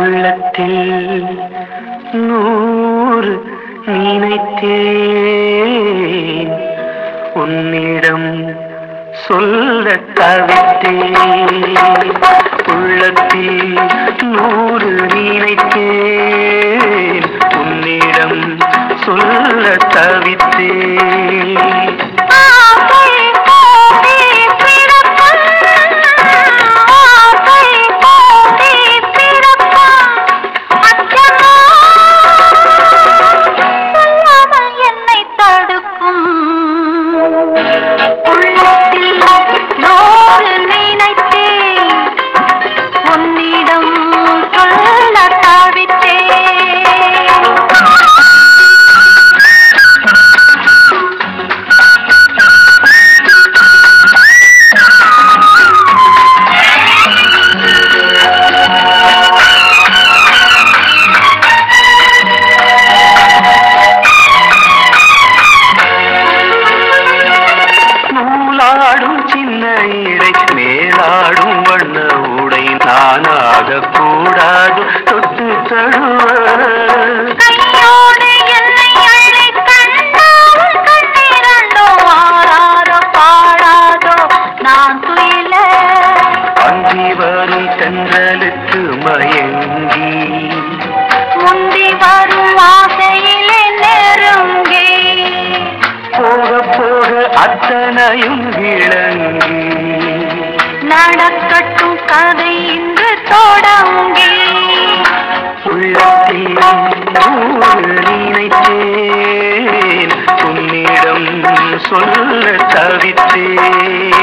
உள்ளத்தில் நூறு நினைத்தேன். உன்னிடம் சொல்ல தவித்தேன். துயில. அங்கி வரும் தென்றலுக்கு மயங்கி. முந்தி வரும் ஆசையிலே நெருங்கி. போக போக அத்தனையும் விளங்கி நடக்கட்டும் கதை தொடங்கி உள்ளத்தில் நினைத்தேன் உன்னிடம் சொல்ல தவித்தேன்.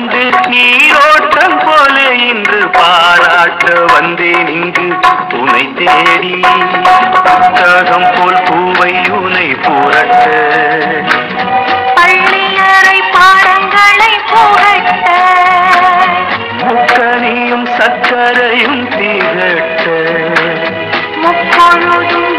கண்டு நீரோட்டம் போல இன்று பாராட்ட வந்தேன் இங்கு உனை தேடி. புத்தகம் போல் பூவை உனை புரட்ட. பள்ளியறை பாடங்களை புகட்ட. முக்கனியும் சக்கரையும் திகட்ட. முப்பொழுதும்